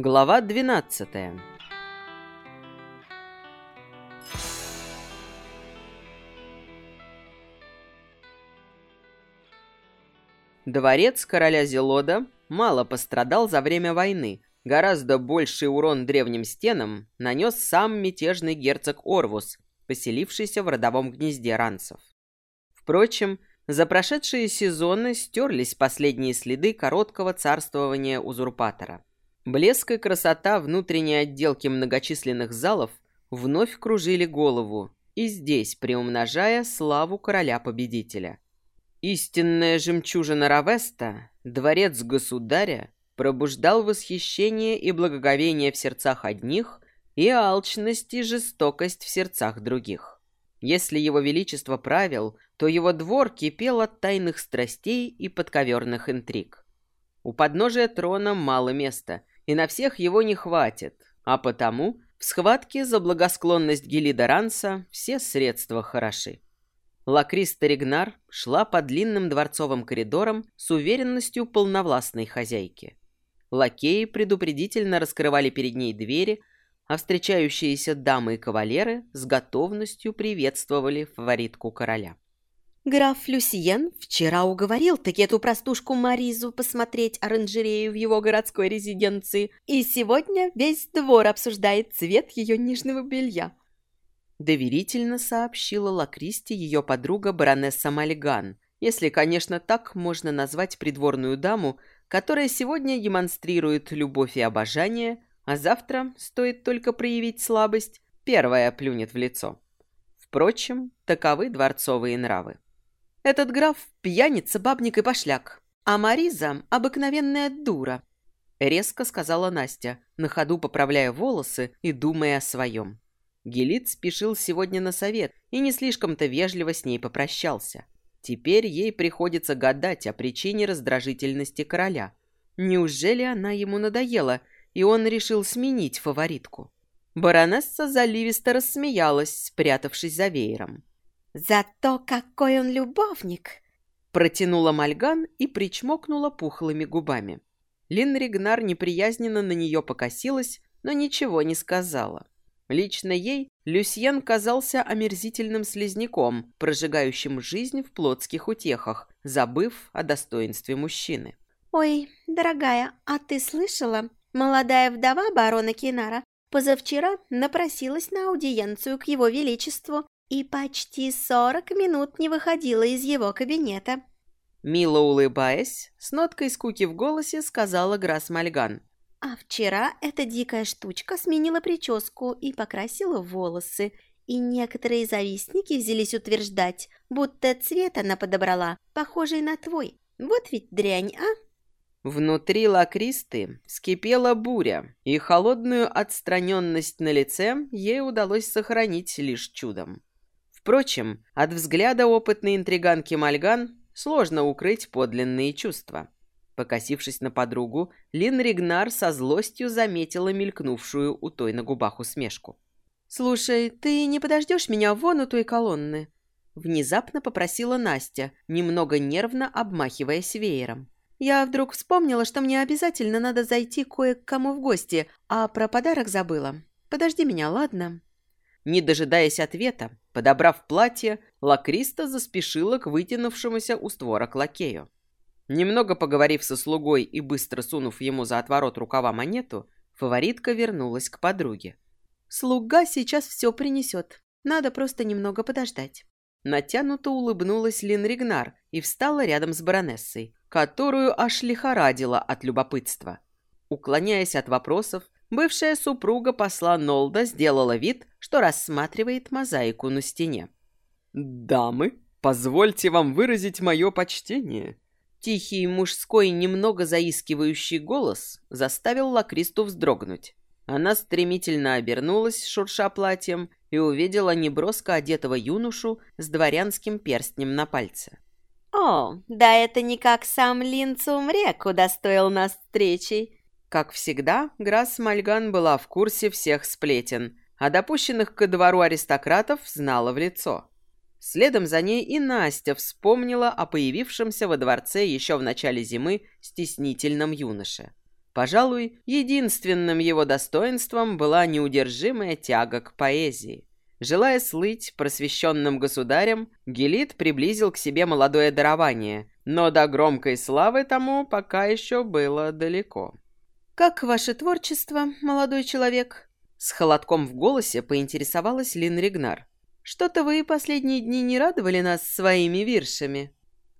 Глава 12 Дворец короля Зелода мало пострадал за время войны. Гораздо больший урон древним стенам нанес сам мятежный герцог Орвус, поселившийся в родовом гнезде ранцев. Впрочем, за прошедшие сезоны стерлись последние следы короткого царствования узурпатора. Блеск и красота внутренней отделки многочисленных залов вновь кружили голову, и здесь приумножая славу короля-победителя. Истинная жемчужина Равеста, дворец государя, пробуждал восхищение и благоговение в сердцах одних и алчность и жестокость в сердцах других. Если его величество правил, то его двор кипел от тайных страстей и подковерных интриг. У подножия трона мало места, и на всех его не хватит, а потому в схватке за благосклонность Гелида Ранса все средства хороши. Лакриста Ригнар шла по длинным дворцовым коридорам с уверенностью полновластной хозяйки. Лакеи предупредительно раскрывали перед ней двери, а встречающиеся дамы и кавалеры с готовностью приветствовали фаворитку короля. Граф Люсьен вчера уговорил таки эту простушку Маризу посмотреть оранжерею в его городской резиденции, и сегодня весь двор обсуждает цвет ее нижнего белья. Доверительно сообщила Лакристи ее подруга баронесса Мальган, если, конечно, так можно назвать придворную даму, которая сегодня демонстрирует любовь и обожание, а завтра, стоит только проявить слабость, первая плюнет в лицо. Впрочем, таковы дворцовые нравы. Этот граф – пьяница, бабник и пошляк, а Мариза – обыкновенная дура», – резко сказала Настя, на ходу поправляя волосы и думая о своем. Гелит спешил сегодня на совет и не слишком-то вежливо с ней попрощался. Теперь ей приходится гадать о причине раздражительности короля. Неужели она ему надоела, и он решил сменить фаворитку? Баронесса заливисто рассмеялась, спрятавшись за веером. «Зато какой он любовник!» Протянула Мальган и причмокнула пухлыми губами. Лин Ригнар неприязненно на нее покосилась, но ничего не сказала. Лично ей Люсьен казался омерзительным слизняком, прожигающим жизнь в плотских утехах, забыв о достоинстве мужчины. «Ой, дорогая, а ты слышала? Молодая вдова барона Кинара позавчера напросилась на аудиенцию к его величеству и почти сорок минут не выходила из его кабинета. Мило улыбаясь, с ноткой скуки в голосе сказала Грас Мальган. А вчера эта дикая штучка сменила прическу и покрасила волосы, и некоторые завистники взялись утверждать, будто цвет она подобрала, похожий на твой. Вот ведь дрянь, а? Внутри лакристы вскипела буря, и холодную отстраненность на лице ей удалось сохранить лишь чудом. Впрочем, от взгляда опытной интриганки Мальган сложно укрыть подлинные чувства. Покосившись на подругу, Лин Ригнар со злостью заметила мелькнувшую у той на губах усмешку. «Слушай, ты не подождешь меня вон у той колонны?» Внезапно попросила Настя, немного нервно обмахиваясь веером. «Я вдруг вспомнила, что мне обязательно надо зайти кое к кому в гости, а про подарок забыла. Подожди меня, ладно?» Не дожидаясь ответа, подобрав платье, Лакриста заспешила к вытянувшемуся у створок лакею. Немного поговорив со слугой и быстро сунув ему за отворот рукава монету, фаворитка вернулась к подруге. «Слуга сейчас все принесет. Надо просто немного подождать». Натянуто улыбнулась Лин Ригнар и встала рядом с баронессой, которую аж лихорадила от любопытства. Уклоняясь от вопросов, бывшая супруга посла Нолда сделала вид, что рассматривает мозаику на стене. «Дамы, позвольте вам выразить мое почтение». Тихий мужской, немного заискивающий голос заставил Лакристу вздрогнуть. Она стремительно обернулась, шурша платьем, и увидела неброско одетого юношу с дворянским перстнем на пальце. «О, да это никак сам Лин Цумрек удостоил нас встречей!» Как всегда, Грасс Мальган была в курсе всех сплетен, а допущенных ко двору аристократов знала в лицо. Следом за ней и Настя вспомнила о появившемся во дворце еще в начале зимы стеснительном юноше. Пожалуй, единственным его достоинством была неудержимая тяга к поэзии. Желая слыть просвещенным государем, Гелит приблизил к себе молодое дарование, но до громкой славы тому пока еще было далеко. «Как ваше творчество, молодой человек?» С холодком в голосе поинтересовалась Лин Ригнар. «Что-то вы последние дни не радовали нас своими виршами».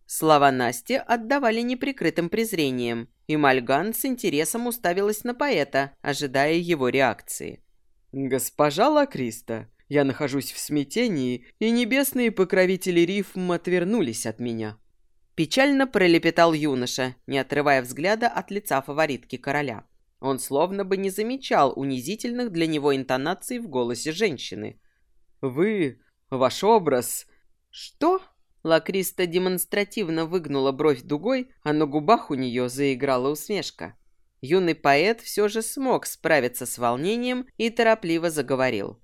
Слова Насти отдавали неприкрытым презрением, и Мальган с интересом уставилась на поэта, ожидая его реакции. «Госпожа Лакриста, я нахожусь в смятении, и небесные покровители рифм отвернулись от меня». Печально пролепетал юноша, не отрывая взгляда от лица фаворитки короля. Он словно бы не замечал унизительных для него интонаций в голосе женщины. «Вы... ваш образ...» «Что?» Лакриста демонстративно выгнула бровь дугой, а на губах у нее заиграла усмешка. Юный поэт все же смог справиться с волнением и торопливо заговорил.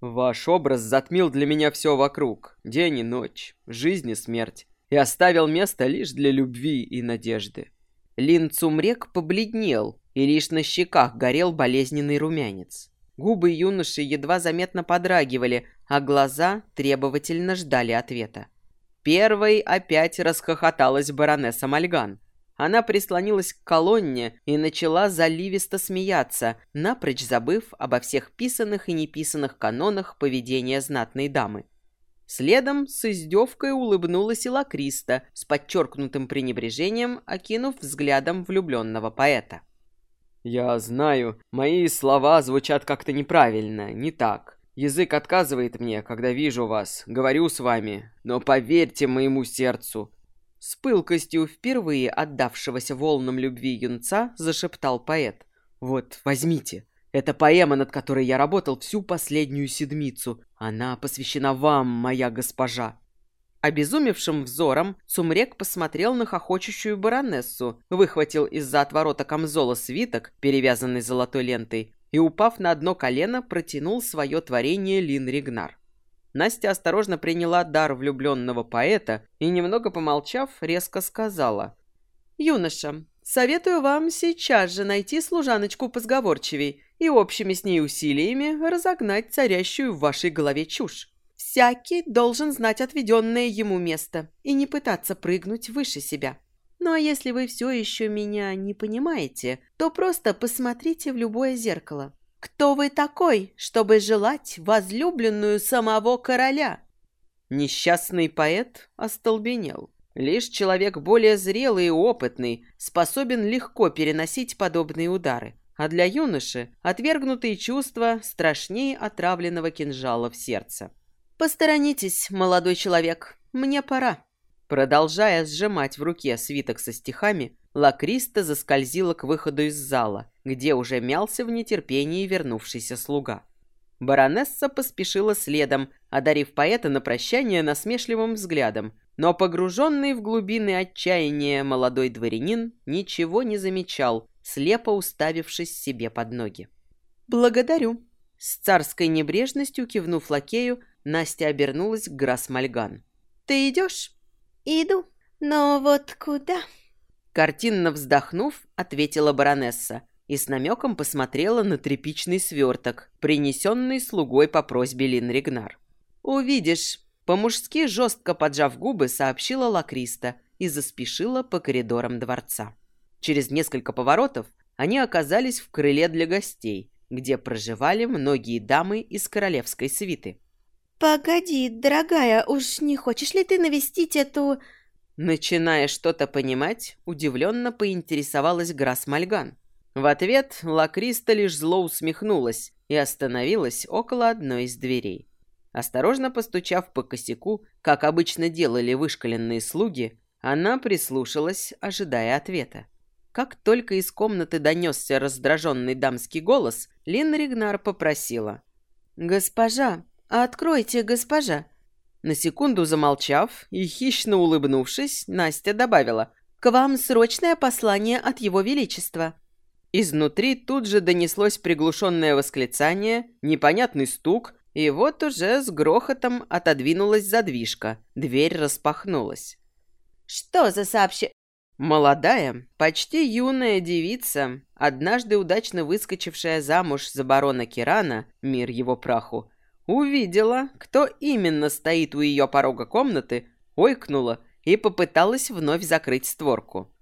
«Ваш образ затмил для меня все вокруг, день и ночь, жизнь и смерть и оставил место лишь для любви и надежды. Лин Цумрек побледнел, и лишь на щеках горел болезненный румянец. Губы юноши едва заметно подрагивали, а глаза требовательно ждали ответа. Первой опять расхохоталась баронесса Мальган. Она прислонилась к колонне и начала заливисто смеяться, напрочь забыв обо всех писанных и неписанных канонах поведения знатной дамы. Следом с издевкой улыбнулась и Лакриста, с подчеркнутым пренебрежением, окинув взглядом влюбленного поэта. «Я знаю, мои слова звучат как-то неправильно, не так. Язык отказывает мне, когда вижу вас, говорю с вами, но поверьте моему сердцу». С пылкостью впервые отдавшегося волнам любви юнца зашептал поэт. «Вот, возьмите, это поэма, над которой я работал всю последнюю седмицу. Она посвящена вам, моя госпожа». Обезумевшим взором Сумрек посмотрел на хохочущую баронессу, выхватил из-за отворота камзола свиток, перевязанный золотой лентой, и, упав на одно колено, протянул свое творение Лин Ригнар. Настя осторожно приняла дар влюбленного поэта и, немного помолчав, резко сказала. «Юноша, советую вам сейчас же найти служаночку позговорчивей и общими с ней усилиями разогнать царящую в вашей голове чушь. Всякий должен знать отведенное ему место и не пытаться прыгнуть выше себя. Ну а если вы все еще меня не понимаете, то просто посмотрите в любое зеркало. Кто вы такой, чтобы желать возлюбленную самого короля? Несчастный поэт остолбенел. Лишь человек более зрелый и опытный способен легко переносить подобные удары а для юноши отвергнутые чувства страшнее отравленного кинжала в сердце. «Посторонитесь, молодой человек, мне пора». Продолжая сжимать в руке свиток со стихами, Лакриста заскользила к выходу из зала, где уже мялся в нетерпении вернувшийся слуга. Баронесса поспешила следом, одарив поэта на прощание насмешливым взглядом, но погруженный в глубины отчаяния молодой дворянин ничего не замечал, слепо уставившись себе под ноги. «Благодарю». С царской небрежностью кивнув лакею, Настя обернулась к Грасмальган. «Ты идешь?» «Иду. Но вот куда?» Картинно вздохнув, ответила баронесса и с намеком посмотрела на тряпичный сверток, принесенный слугой по просьбе Лин Ригнар. «Увидишь». По-мужски жестко поджав губы, сообщила Лакриста и заспешила по коридорам дворца. Через несколько поворотов они оказались в крыле для гостей, где проживали многие дамы из королевской свиты. «Погоди, дорогая, уж не хочешь ли ты навестить эту...» Начиная что-то понимать, удивленно поинтересовалась Грас Мальган. В ответ Лакриста лишь зло усмехнулась и остановилась около одной из дверей. Осторожно постучав по косяку, как обычно делали вышкаленные слуги, она прислушалась, ожидая ответа. Как только из комнаты донесся раздраженный дамский голос, Лин Ригнар попросила. «Госпожа, откройте, госпожа!» На секунду замолчав и хищно улыбнувшись, Настя добавила «К вам срочное послание от Его Величества». Изнутри тут же донеслось приглушенное восклицание, непонятный стук, и вот уже с грохотом отодвинулась задвижка, дверь распахнулась. «Что за сообщение?» Молодая, почти юная девица, однажды удачно выскочившая замуж за барона Кирана, мир его праху, увидела, кто именно стоит у ее порога комнаты, ойкнула и попыталась вновь закрыть створку.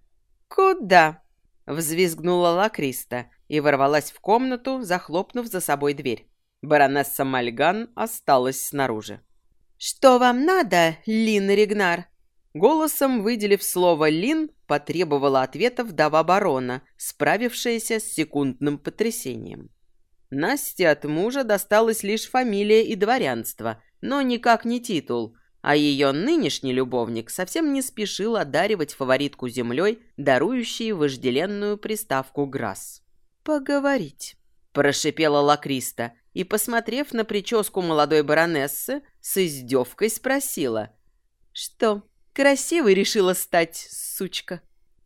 «Куда?» — взвизгнула Лакриста и ворвалась в комнату, захлопнув за собой дверь. Баронесса Мальган осталась снаружи. «Что вам надо, Лин Ригнар?» Голосом, выделив слово «Лин», потребовала ответа вдова барона, справившаяся с секундным потрясением. Насте от мужа досталась лишь фамилия и дворянство, но никак не титул, а ее нынешний любовник совсем не спешил одаривать фаворитку землей, дарующей вожделенную приставку «Грасс». «Поговорить», – прошипела Лакриста и, посмотрев на прическу молодой баронессы, с издевкой спросила. «Что, Красивой решила стать, сучка.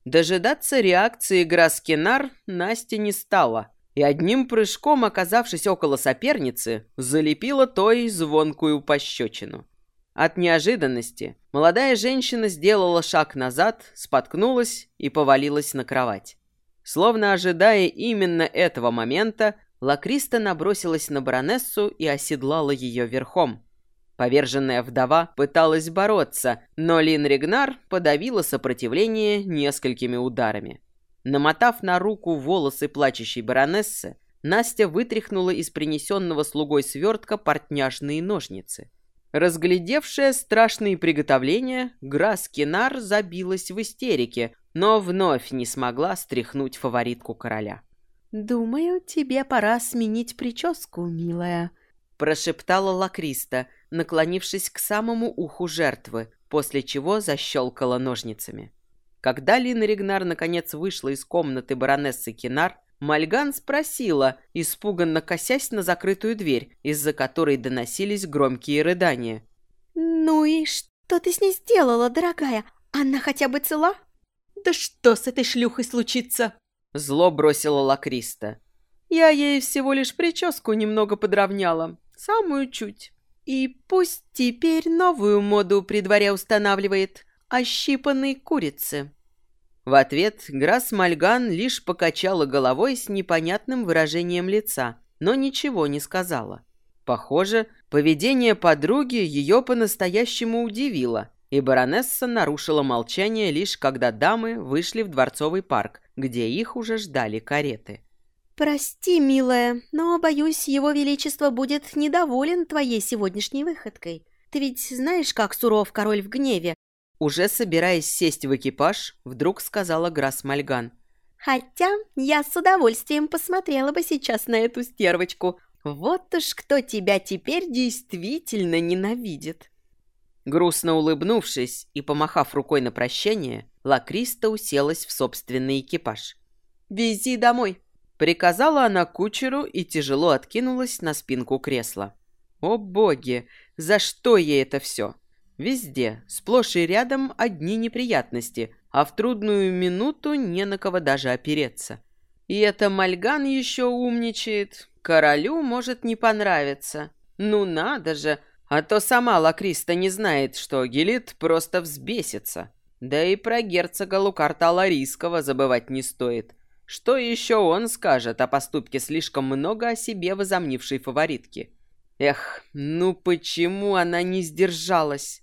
Дожидаться реакции Граскинар Настя не стала, и одним прыжком, оказавшись около соперницы, залепила той звонкую пощечину. От неожиданности молодая женщина сделала шаг назад, споткнулась и повалилась на кровать. Словно ожидая именно этого момента, Лакриста набросилась на баронессу и оседлала ее верхом. Поверженная вдова пыталась бороться, но Лин Ригнар подавила сопротивление несколькими ударами. Намотав на руку волосы плачущей баронессы, Настя вытряхнула из принесенного слугой свертка портняжные ножницы. Разглядевшая страшные приготовления, Грас Кинар забилась в истерике, но вновь не смогла стряхнуть фаворитку короля. «Думаю, тебе пора сменить прическу, милая», – прошептала Лакриста – наклонившись к самому уху жертвы, после чего защелкала ножницами. Когда Лина Ригнар наконец вышла из комнаты баронессы Кинар, Мальган спросила, испуганно косясь на закрытую дверь, из-за которой доносились громкие рыдания. «Ну и что ты с ней сделала, дорогая? Она хотя бы цела?» «Да что с этой шлюхой случится?» Зло бросила Лакриста. «Я ей всего лишь прическу немного подровняла. Самую чуть. И пусть теперь новую моду при дворе устанавливает ощипанные курицы. В ответ Грас Мальган лишь покачала головой с непонятным выражением лица, но ничего не сказала. Похоже, поведение подруги ее по-настоящему удивило, и баронесса нарушила молчание лишь когда дамы вышли в дворцовый парк, где их уже ждали кареты. «Прости, милая, но, боюсь, его величество будет недоволен твоей сегодняшней выходкой. Ты ведь знаешь, как суров король в гневе?» Уже собираясь сесть в экипаж, вдруг сказала Грас Мальган. «Хотя я с удовольствием посмотрела бы сейчас на эту стервочку. Вот уж кто тебя теперь действительно ненавидит!» Грустно улыбнувшись и помахав рукой на прощание, Лакриста уселась в собственный экипаж. «Вези домой!» Приказала она кучеру и тяжело откинулась на спинку кресла. О боги, за что ей это все? Везде, сплошь и рядом одни неприятности, а в трудную минуту не на кого даже опереться. И это Мальган еще умничает. Королю может не понравиться. Ну надо же, а то сама Лакриста не знает, что Гелит просто взбесится. Да и про герцога Лукарта Ларийского забывать не стоит. Что еще он скажет о поступке слишком много о себе возомнившей фаворитки? Эх, ну почему она не сдержалась?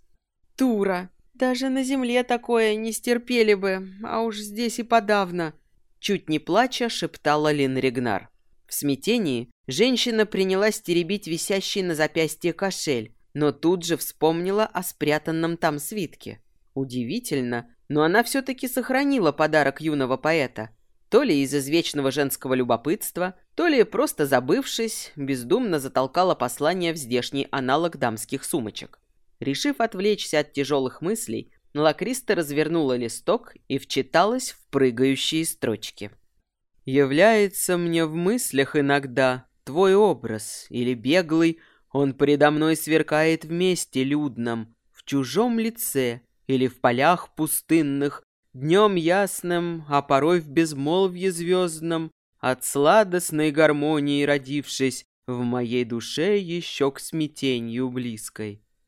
Тура! Даже на земле такое не стерпели бы, а уж здесь и подавно. Чуть не плача, шептала Лин Ригнар. В смятении женщина принялась теребить висящий на запястье кошель, но тут же вспомнила о спрятанном там свитке. Удивительно, но она все-таки сохранила подарок юного поэта – то ли из извечного женского любопытства, то ли просто забывшись, бездумно затолкала послание в здешний аналог дамских сумочек. Решив отвлечься от тяжелых мыслей, Лакриста развернула листок и вчиталась в прыгающие строчки. «Является мне в мыслях иногда твой образ, или беглый, он предо мной сверкает в месте людном, в чужом лице, или в полях пустынных, Днем ясным, а порой в безмолвье звездном, От сладостной гармонии родившись, В моей душе еще к смятенью близкой.